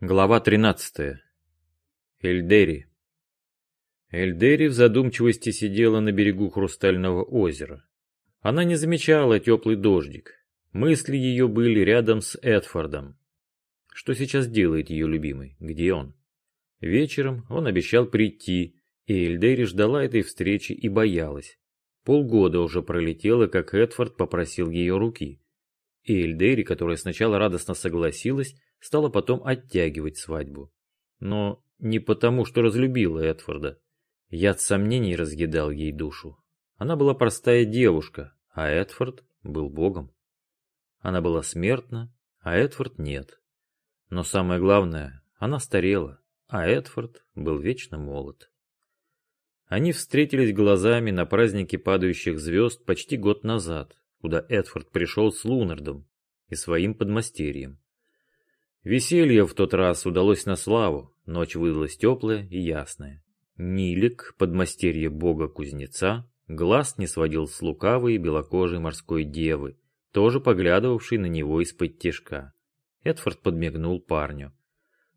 Глава 13. Эльдери. Эльдери в задумчивости сидела на берегу Хрустального озера. Она не замечала теплый дождик. Мысли ее были рядом с Эдфордом. Что сейчас делает ее любимый? Где он? Вечером он обещал прийти, и Эльдери ждала этой встречи и боялась. Полгода уже пролетело, как Эдфорд попросил ее руки. И Эльдери, которая сначала радостно согласилась, стала потом оттягивать свадьбу. Но не потому, что разлюбила Эдфорда. Яд сомнений разъедал ей душу. Она была простая девушка, а Эдфорд был богом. Она была смертна, а Эдфорд нет. Но самое главное, она старела, а Эдфорд был вечно молод. Они встретились глазами на празднике падающих звезд почти год назад, куда Эдфорд пришел с Лунардом и своим подмастерьем. Веселье в тот раз удалось на славу, ночь выдалась теплая и ясная. Нилик, подмастерье бога-кузнеца, глаз не сводил с лукавой белокожей морской девы, тоже поглядывавшей на него из-под тишка. Эдфорд подмигнул парню.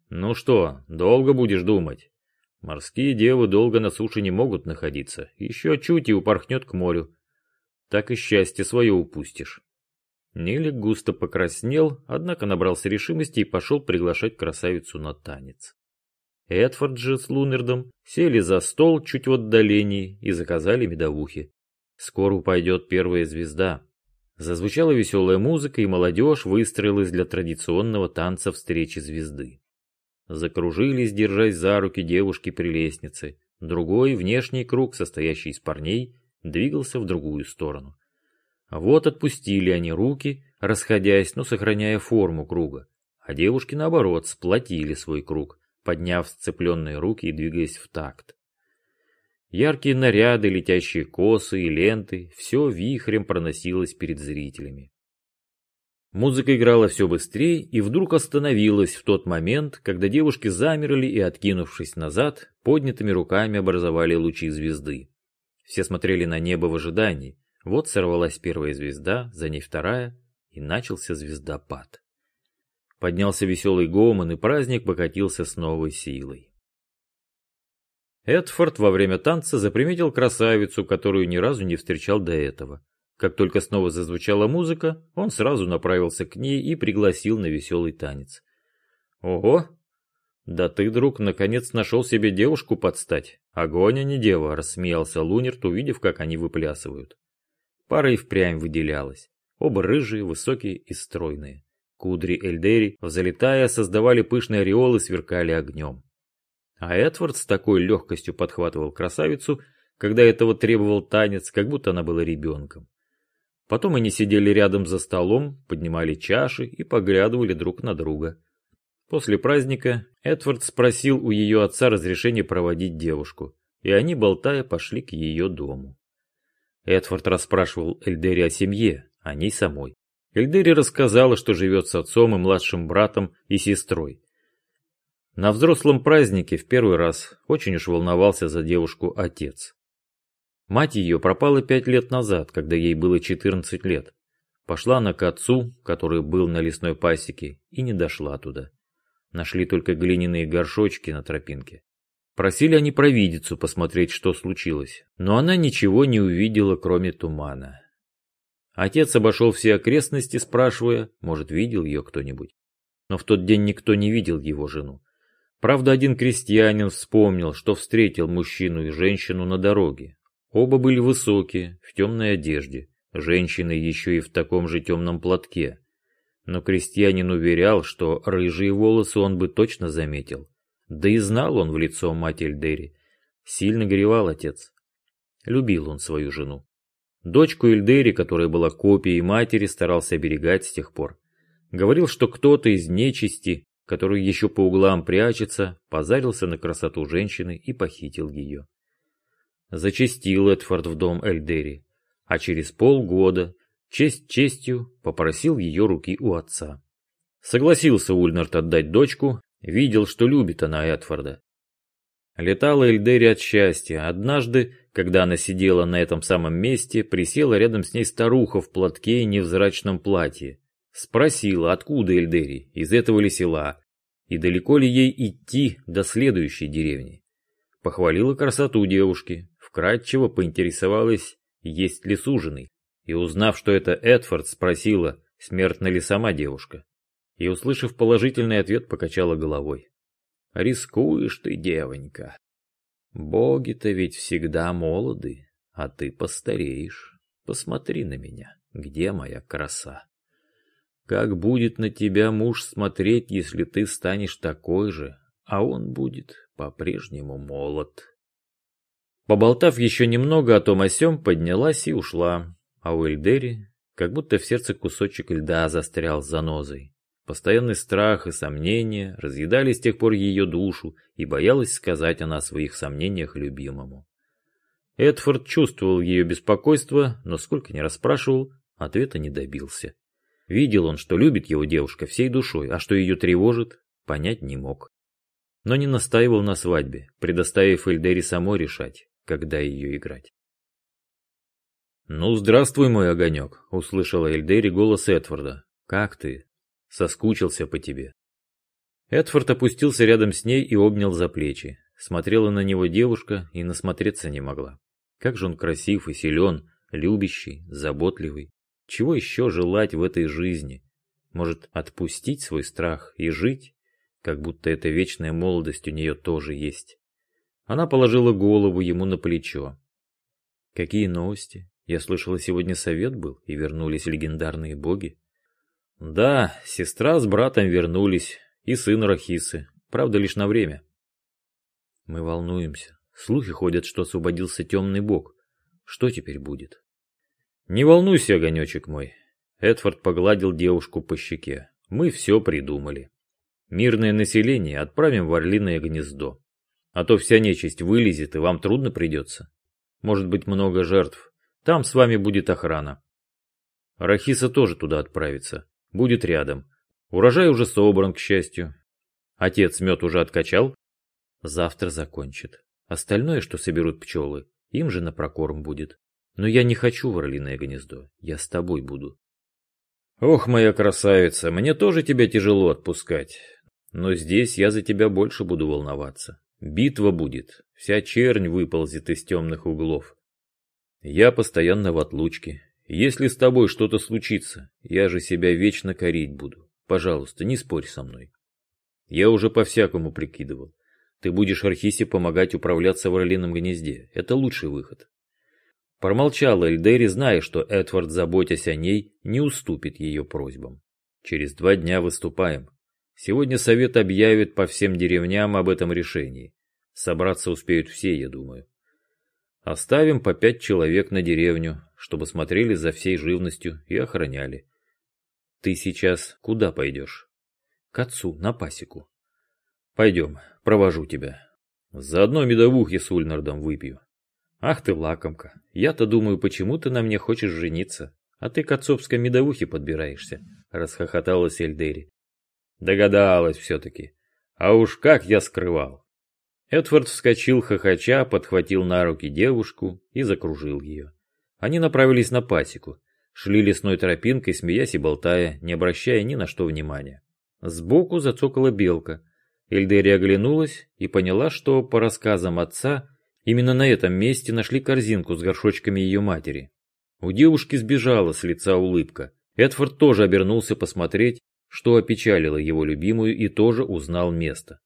«Ну что, долго будешь думать? Морские девы долго на суше не могут находиться, еще чуть и упорхнет к морю. Так и счастье свое упустишь». Нелик густо покраснел, однако набрался решимости и пошел приглашать красавицу на танец. Эдфорд же с Лунердом сели за стол чуть в отдалении и заказали медовухи. Скоро упадет первая звезда. Зазвучала веселая музыка, и молодежь выстроилась для традиционного танца встречи звезды. Закружились, держась за руки девушки при лестнице. Другой, внешний круг, состоящий из парней, двигался в другую сторону. Вот отпустили они руки, расходясь, но сохраняя форму круга, а девушки, наоборот, сплотили свой круг, подняв сцепленные руки и двигаясь в такт. Яркие наряды, летящие косы и ленты, все вихрем проносилось перед зрителями. Музыка играла все быстрее и вдруг остановилась в тот момент, когда девушки замерли и, откинувшись назад, поднятыми руками образовали лучи звезды. Все смотрели на небо в ожидании, вот сорвалась первая звезда, за ней вторая, и начался звездопад. Поднялся веселый гомон, и праздник покатился с новой силой. Эдфорд во время танца заприметил красавицу, которую ни разу не встречал до этого. Как только снова зазвучала музыка, он сразу направился к ней и пригласил на веселый танец. «Ого! Да ты, друг, наконец нашел себе девушку подстать. Огонь, а не дева!» – рассмеялся Лунерт, увидев, как они выплясывают. Пара и впрямь выделялась. Оба рыжие, высокие и стройные. Кудри Эльдери, взлетая, создавали пышные ореолы, сверкали огнем. А Эдвард с такой легкостью подхватывал красавицу, когда этого требовал танец, как будто она была ребенком. Потом они сидели рядом за столом, поднимали чаши и поглядывали друг на друга. После праздника Эдвард спросил у ее отца разрешения проводить девушку, и они, болтая, пошли к ее дому. Эдфорд расспрашивал Эльдери о семье, о ней самой. Эльдери рассказала, что живет с отцом и младшим братом и сестрой. На взрослом празднике в первый раз очень уж волновался за девушку отец. Мать ее пропала пять лет назад, когда ей было 14 лет. Пошла она к отцу, который был на лесной пасеке, и не дошла туда. Нашли только глиняные горшочки на тропинке. Просили они провидицу посмотреть, что случилось, но она ничего не увидела, кроме тумана. Отец обошел все окрестности, спрашивая, может, видел ее кто-нибудь. Но в тот день никто не видел его жену. Правда, один крестьянин вспомнил, что встретил мужчину и женщину на дороге. Оба были высокие, в темной одежде, женщина еще и в таком же темном платке. Но крестьянин уверял, что рыжие волосы он бы точно заметил. Да и знал он в лицо мать Эльдери. Сильно горевал отец. Любил он свою жену. Дочку Эльдери, которая была копией матери, старался оберегать с тех пор. Говорил, что кто-то из нечисти, который еще по углам прячется, позарился на красоту женщины и похитил ее. Зачастил Эдфорд в дом Эльдери, а через полгода, честь честью, попросил ее руки у отца. Согласился Ульнард отдать дочку, Видел, что любит она Эдфорда. Летала Эльдери от счастья. Однажды, когда она сидела на этом самом месте, присела рядом с ней старуха в платке и невзрачном платье. Спросила, откуда Эльдери, из этого ли села. и далеко ли ей идти до следующей деревни. Похвалила красоту девушки, вкратчиво поинтересовалась, есть ли суженый, и узнав, что это Эдфорд, спросила, смертна ли сама девушка. И, услышав положительный ответ, покачала головой. «Рискуешь ты, девонька. Боги-то ведь всегда молоды, а ты постареешь. Посмотри на меня, где моя краса? Как будет на тебя муж смотреть, если ты станешь такой же, а он будет по-прежнему молод?» Поболтав еще немного о том о сём, поднялась и ушла, а у Эльдери как будто в сердце кусочек льда застрял с занозой. Постоянный страх и сомнения разъедали с тех пор ее душу и боялась сказать она о своих сомнениях любимому. Эдфорд чувствовал ее беспокойство, но сколько ни расспрашивал, ответа не добился. Видел он, что любит его девушка всей душой, а что ее тревожит, понять не мог. Но не настаивал на свадьбе, предоставив Эльдере самой решать, когда ее играть. «Ну, здравствуй, мой огонек», — услышала Эльдери голос Эдварда. «Как ты? Соскучился по тебе». Эдвард опустился рядом с ней и обнял за плечи. Смотрела на него девушка и насмотреться не могла. Как же он красив и силен, любящий, заботливый. Чего еще желать в этой жизни? Может, отпустить свой страх и жить, как будто эта вечная молодость у нее тоже есть. Она положила голову ему на плечо. Какие новости? Я слышала, сегодня совет был, и вернулись легендарные боги. Да, сестра с братом вернулись, и сын Рахисы, правда, лишь на время. Мы волнуемся. Слухи ходят, что освободился темный бог. Что теперь будет? Не волнуйся, огонечек мой. Эдвард погладил девушку по щеке. Мы все придумали. Мирное население отправим в орлиное гнездо. А то вся нечисть вылезет, и вам трудно придется. Может быть много жертв, там с вами будет охрана. Рахиса тоже туда отправится. Будет рядом. Урожай уже собран, к счастью. Отец мед уже откачал. Завтра закончит. Остальное, что соберут пчелы, им же на прокорм будет. Но я не хочу в орлиное гнездо. Я с тобой буду. Ох, моя красавица, мне тоже тебя тяжело отпускать. Но здесь я за тебя больше буду волноваться. Битва будет. Вся чернь выползет из темных углов. Я постоянно в отлучке. Если с тобой что-то случится, я же себя вечно корить буду. Пожалуйста, не спорь со мной. Я уже по-всякому прикидывал. Ты будешь Архисе помогать управляться в орлином гнезде. Это лучший выход. Промолчала Эльдери, зная, что Эдвард, заботясь о ней, не уступит ее просьбам. Через два дня выступаем. Сегодня совет объявит по всем деревням об этом решении. Собраться успеют все, я думаю. Оставим по пять человек на деревню, чтобы смотрели за всей живностью и охраняли. Ты сейчас куда пойдешь? К отцу, на пасеку. Пойдем, провожу тебя. Заодно медовухи с Ульнардом выпью. Ах ты лакомка, я-то думаю, почему ты на мне хочешь жениться, а ты к отцовской медовухе подбираешься, расхохоталась Эльдери. Догадалась все-таки. А уж как я скрывал. Эдвард вскочил хохоча, подхватил на руки девушку и закружил ее. Они направились на пасеку, шли лесной тропинкой, смеясь и болтая, не обращая ни на что внимания. Сбоку зацокала белка. Эльдери оглянулась и поняла, что, по рассказам отца, именно на этом месте нашли корзинку с горшочками ее матери. У девушки сбежала с лица улыбка. Эдвард тоже обернулся посмотреть, что опечалило его любимую, и тоже узнал место.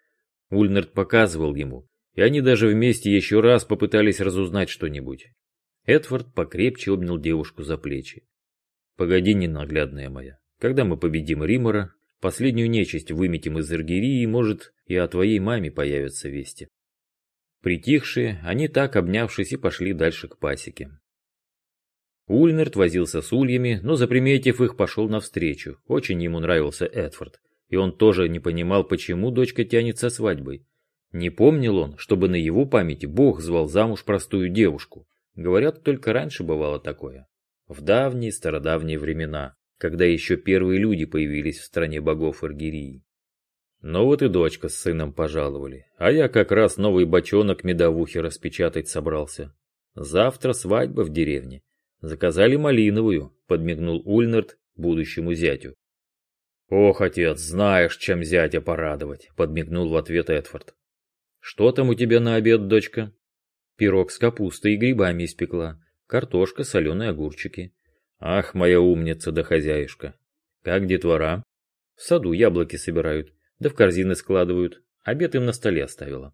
Ульнард показывал ему, и они даже вместе еще раз попытались разузнать что-нибудь. Эдвард покрепче обнял девушку за плечи. «Погоди, ненаглядная моя, когда мы победим Римора, последнюю нечисть выметим из Иргирии, и, может, и о твоей маме появятся вести». Притихшие, они так, обнявшись, и пошли дальше к пасеке. Ульнерт возился с ульями, но, заприметив их, пошел навстречу. Очень ему нравился Эдвард. И он тоже не понимал, почему дочка тянется свадьбой. Не помнил он, чтобы на его памяти Бог звал замуж простую девушку. Говорят, только раньше бывало такое. В давние стародавние времена, когда еще первые люди появились в стране богов Аргирии. Но вот и дочка с сыном пожаловали, а я как раз новый бочонок медовухи распечатать собрался. Завтра свадьба в деревне. Заказали малиновую, подмигнул Ульнард будущему зятю. «Ох, отец, знаешь, чем зятя порадовать», — подмигнул в ответ Эдвард. «Что там у тебя на обед, дочка?» «Пирог с капустой и грибами испекла, картошка, соленые огурчики». «Ах, моя умница да хозяюшка! Как детвора?» «В саду яблоки собирают, да в корзины складывают. Обед им на столе оставила».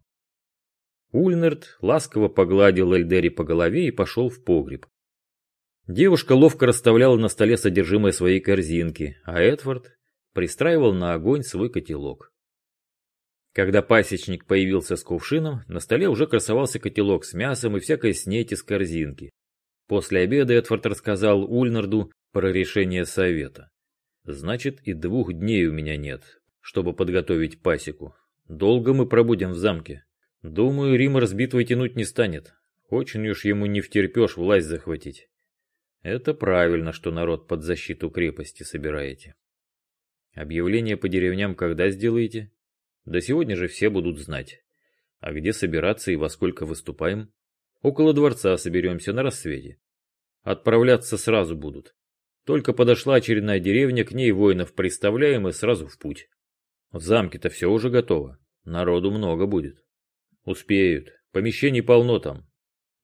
Ульнерт ласково погладил Эльдери по голове и пошел в погреб. Девушка ловко расставляла на столе содержимое своей корзинки, а Эдвард пристраивал на огонь свой котелок. Когда пасечник появился с кувшином, на столе уже красовался котелок с мясом и всякой снеть из корзинки. После обеда Эдвард рассказал Ульнарду про решение совета. «Значит, и двух дней у меня нет, чтобы подготовить пасеку. Долго мы пробудем в замке. Думаю, Рим разбитвой тянуть не станет. Очень уж ему не втерпешь власть захватить. Это правильно, что народ под защиту крепости собираете. Объявление по деревням когда сделаете? Да сегодня же все будут знать. А где собираться и во сколько выступаем? Около дворца соберемся на рассвете. Отправляться сразу будут. Только подошла очередная деревня, к ней воинов представляем и сразу в путь. В замке-то все уже готово. Народу много будет. Успеют. Помещений полно там.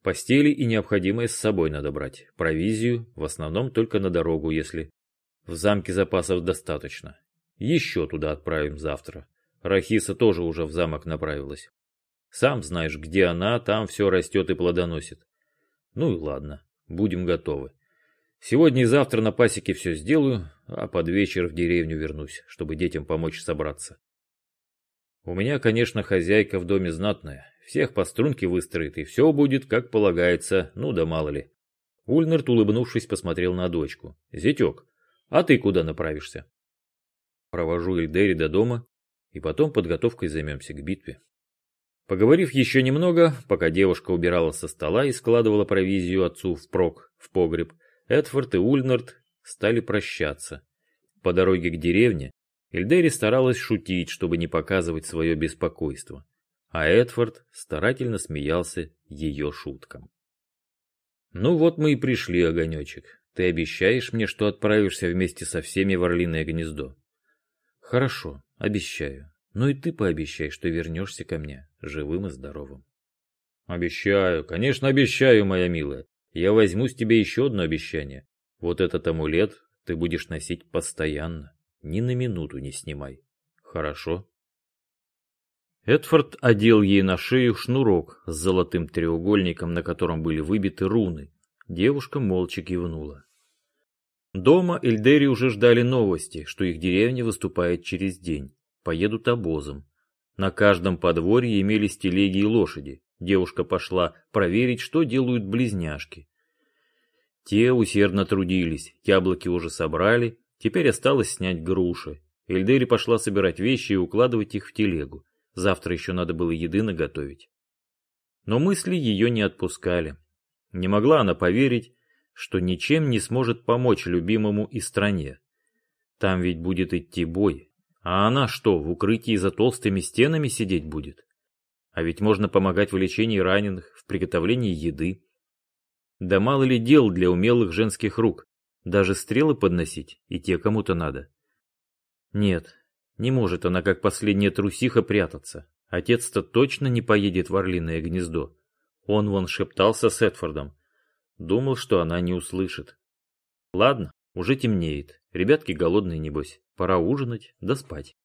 Постели и необходимое с собой надо брать. Провизию, в основном только на дорогу, если в замке запасов достаточно. Еще туда отправим завтра. Рахиса тоже уже в замок направилась. Сам знаешь, где она, там все растет и плодоносит. Ну и ладно, будем готовы. Сегодня и завтра на пасеке все сделаю, а под вечер в деревню вернусь, чтобы детям помочь собраться. У меня, конечно, хозяйка в доме знатная, всех по струнке выстроит, и все будет, как полагается, ну да мало ли. Ульнерт, улыбнувшись, посмотрел на дочку. «Зятек, а ты куда направишься?» «Провожу Эльдери до дома, и потом подготовкой займемся к битве». Поговорив еще немного, пока девушка убирала со стола и складывала провизию отцу впрок в погреб, Эдфорд и Ульнард стали прощаться. По дороге к деревне Эльдери старалась шутить, чтобы не показывать свое беспокойство а Эдвард старательно смеялся ее шуткам. «Ну вот мы и пришли, огонечек. Ты обещаешь мне, что отправишься вместе со всеми в Орлиное гнездо?» «Хорошо, обещаю. Но и ты пообещай, что вернешься ко мне, живым и здоровым». «Обещаю, конечно, обещаю, моя милая. Я возьму с тебя еще одно обещание. Вот этот амулет ты будешь носить постоянно, ни на минуту не снимай. Хорошо?» Эдфорд одел ей на шею шнурок с золотым треугольником, на котором были выбиты руны. Девушка молча кивнула. Дома Эльдери уже ждали новости, что их деревня выступает через день. Поедут обозом. На каждом подворье имелись телеги и лошади. Девушка пошла проверить, что делают близняшки. Те усердно трудились, яблоки уже собрали, теперь осталось снять груши. Эльдери пошла собирать вещи и укладывать их в телегу. Завтра еще надо было еды наготовить. Но мысли ее не отпускали. Не могла она поверить, что ничем не сможет помочь любимому и стране. Там ведь будет идти бой. А она что, в укрытии за толстыми стенами сидеть будет? А ведь можно помогать в лечении раненых, в приготовлении еды. Да мало ли дел для умелых женских рук. Даже стрелы подносить, и те кому-то надо. Нет, не может она, как последняя трусиха, прятаться. Отец-то точно не поедет в орлиное гнездо. Он вон шептался с Эдфордом. Думал, что она не услышит. Ладно, уже темнеет. Ребятки голодные, небось. Пора ужинать да спать.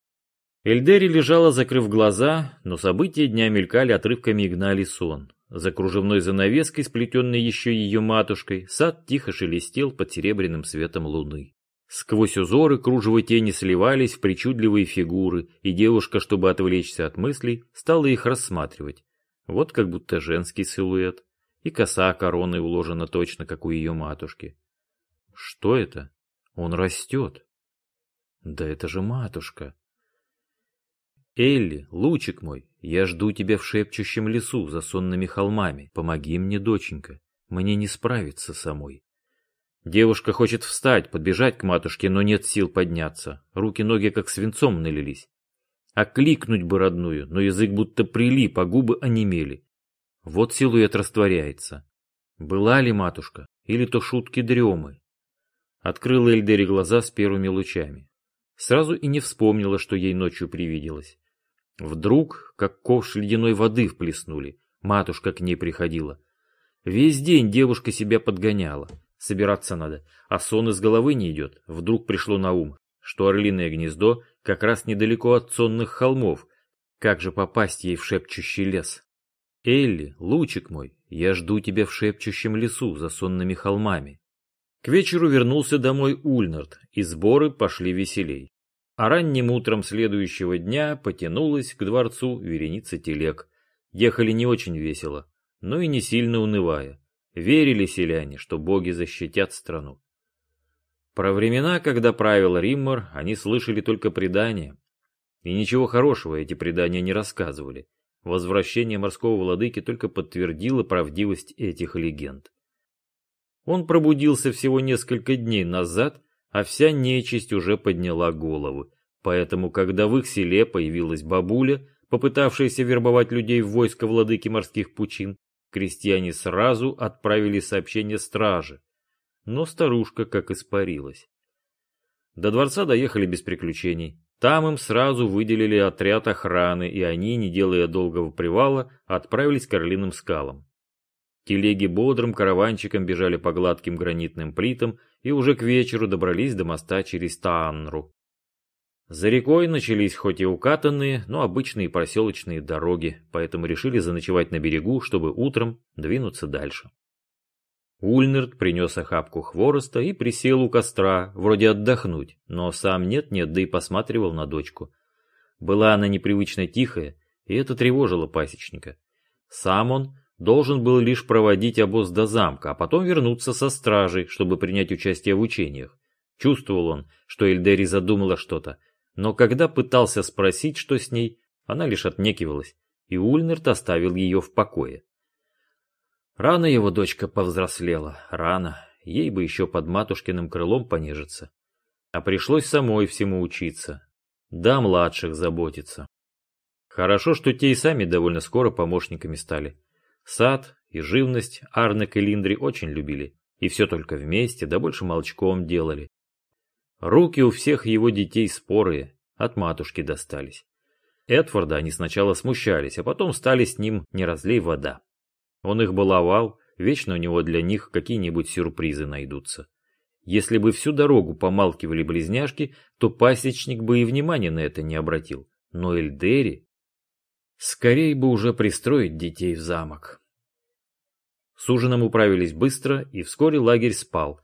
Эльдери лежала, закрыв глаза, но события дня мелькали отрывками и гнали сон. За кружевной занавеской, сплетенной еще ее матушкой, сад тихо шелестел под серебряным светом луны. Сквозь узоры кружево тени сливались в причудливые фигуры, и девушка, чтобы отвлечься от мыслей, стала их рассматривать. Вот как будто женский силуэт, и коса короной уложена точно, как у ее матушки. Что это? Он растет. Да это же матушка. Элли, лучик мой, я жду тебя в шепчущем лесу за сонными холмами. Помоги мне, доченька, мне не справиться самой. Девушка хочет встать, подбежать к матушке, но нет сил подняться. Руки-ноги как свинцом налились. Окликнуть бы родную, но язык будто прилип, а губы онемели. Вот силуэт растворяется. Была ли матушка, или то шутки дремы? Открыла Эльдери глаза с первыми лучами. Сразу и не вспомнила, что ей ночью привиделось. Вдруг, как ковш ледяной воды вплеснули, матушка к ней приходила. Весь день девушка себя подгоняла. Собираться надо, а сон из головы не идет. Вдруг пришло на ум, что орлиное гнездо как раз недалеко от сонных холмов. Как же попасть ей в шепчущий лес? Элли, лучик мой, я жду тебя в шепчущем лесу за сонными холмами. К вечеру вернулся домой Ульнард, и сборы пошли веселей. А ранним утром следующего дня потянулась к дворцу вереница телег. Ехали не очень весело, но и не сильно унывая. Верили селяне, что боги защитят страну. Про времена, когда правил Риммар, они слышали только предания. И ничего хорошего эти предания не рассказывали. Возвращение морского владыки только подтвердило правдивость этих легенд. Он пробудился всего несколько дней назад, а вся нечисть уже подняла голову. Поэтому, когда в их селе появилась бабуля, попытавшаяся вербовать людей в войско владыки морских пучин, крестьяне сразу отправили сообщение страже. Но старушка как испарилась. До дворца доехали без приключений. Там им сразу выделили отряд охраны, и они, не делая долгого привала, отправились к Орлиным скалам. Телеги бодрым караванчиком бежали по гладким гранитным плитам и уже к вечеру добрались до моста через Таанру. За рекой начались хоть и укатанные, но обычные проселочные дороги, поэтому решили заночевать на берегу, чтобы утром двинуться дальше. Ульнерт принес охапку хвороста и присел у костра, вроде отдохнуть, но сам нет-нет, да и посматривал на дочку. Была она непривычно тихая, и это тревожило пасечника. Сам он должен был лишь проводить обоз до замка, а потом вернуться со стражей, чтобы принять участие в учениях. Чувствовал он, что Эльдери задумала что-то, но когда пытался спросить, что с ней, она лишь отнекивалась, и Ульнерт оставил ее в покое. Рано его дочка повзрослела, рано, ей бы еще под матушкиным крылом понежиться. А пришлось самой всему учиться, да младших заботиться. Хорошо, что те и сами довольно скоро помощниками стали. Сад и живность Арнек и Линдри очень любили, и все только вместе, да больше молчком делали. Руки у всех его детей спорые, от матушки достались. Эдварда они сначала смущались, а потом стали с ним не разлей вода. Он их баловал, вечно у него для них какие-нибудь сюрпризы найдутся. Если бы всю дорогу помалкивали близняшки, то пасечник бы и внимания на это не обратил. Но Эльдери... Скорей бы уже пристроить детей в замок. С ужином управились быстро, и вскоре лагерь спал,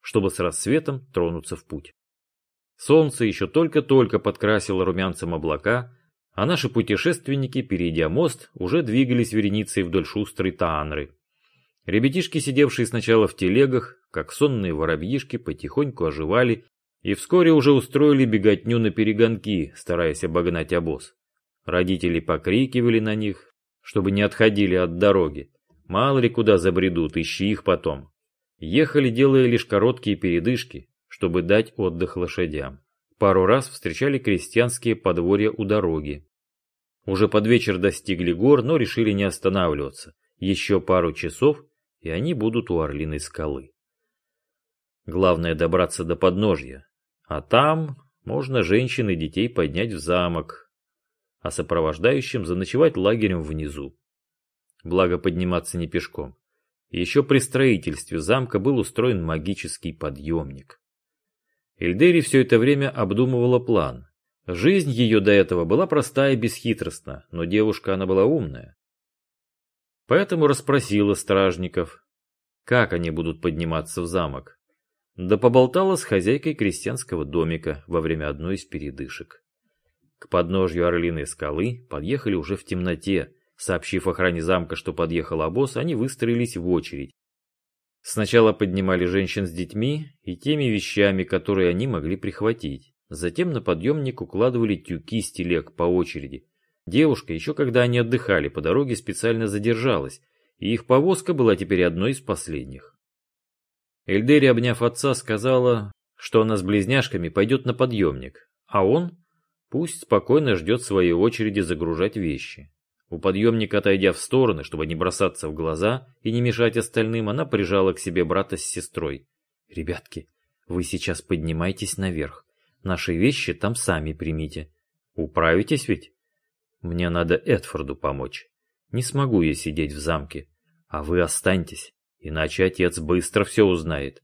чтобы с рассветом тронуться в путь. Солнце еще только-только подкрасило румянцем облака, а наши путешественники, перейдя мост, уже двигались вереницей вдоль шустрой Таанры. Ребятишки, сидевшие сначала в телегах, как сонные воробьишки, потихоньку оживали и вскоре уже устроили беготню на перегонки, стараясь обогнать обоз. Родители покрикивали на них, чтобы не отходили от дороги. Мало ли куда забредут, ищи их потом. Ехали, делая лишь короткие передышки, чтобы дать отдых лошадям. Пару раз встречали крестьянские подворья у дороги. Уже под вечер достигли гор, но решили не останавливаться. Еще пару часов, и они будут у Орлиной скалы. Главное добраться до подножья. А там можно женщин и детей поднять в замок, а сопровождающим заночевать лагерем внизу. Благо подниматься не пешком. Еще при строительстве замка был устроен магический подъемник. Эльдери все это время обдумывала план. Жизнь ее до этого была простая и бесхитростна, но девушка она была умная. Поэтому расспросила стражников, как они будут подниматься в замок. Да поболтала с хозяйкой крестьянского домика во время одной из передышек. К подножью Орлиной скалы подъехали уже в темноте. Сообщив охране замка, что подъехал обоз, они выстроились в очередь Сначала поднимали женщин с детьми и теми вещами, которые они могли прихватить. Затем на подъемник укладывали тюки с телег по очереди. Девушка, еще когда они отдыхали по дороге, специально задержалась, и их повозка была теперь одной из последних. Эльдери, обняв отца, сказала, что она с близняшками пойдет на подъемник, а он пусть спокойно ждет своей очереди загружать вещи. У подъемника, отойдя в стороны, чтобы не бросаться в глаза и не мешать остальным, она прижала к себе брата с сестрой. «Ребятки, вы сейчас поднимайтесь наверх. Наши вещи там сами примите. Управитесь ведь? Мне надо Эдфорду помочь. Не смогу я сидеть в замке. А вы останьтесь, иначе отец быстро все узнает.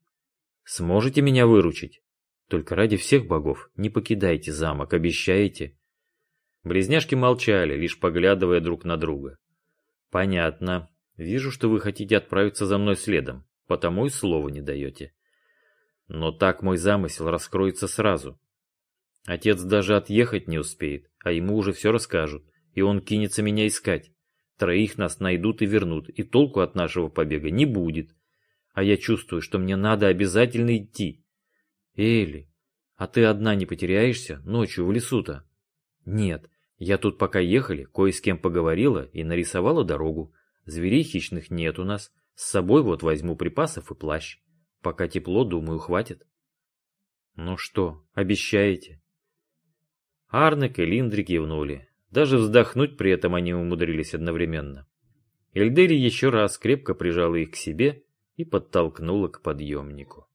Сможете меня выручить? Только ради всех богов не покидайте замок, обещаете?» Близняшки молчали, лишь поглядывая друг на друга. «Понятно. Вижу, что вы хотите отправиться за мной следом, потому и слова не даете. Но так мой замысел раскроется сразу. Отец даже отъехать не успеет, а ему уже все расскажут, и он кинется меня искать. Троих нас найдут и вернут, и толку от нашего побега не будет. А я чувствую, что мне надо обязательно идти. Элли, а ты одна не потеряешься ночью в лесу-то? Нет, я тут пока ехали, кое с кем поговорила и нарисовала дорогу. Зверей хищных нет у нас. С собой вот возьму припасов и плащ. Пока тепло, думаю, хватит. Ну что, обещаете? Арнек и Линдри кивнули. Даже вздохнуть при этом они умудрились одновременно. Эльдери еще раз крепко прижала их к себе и подтолкнула к подъемнику.